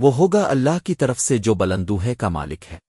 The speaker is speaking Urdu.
وہ ہوگا اللہ کی طرف سے جو بلندوہے کا مالک ہے۔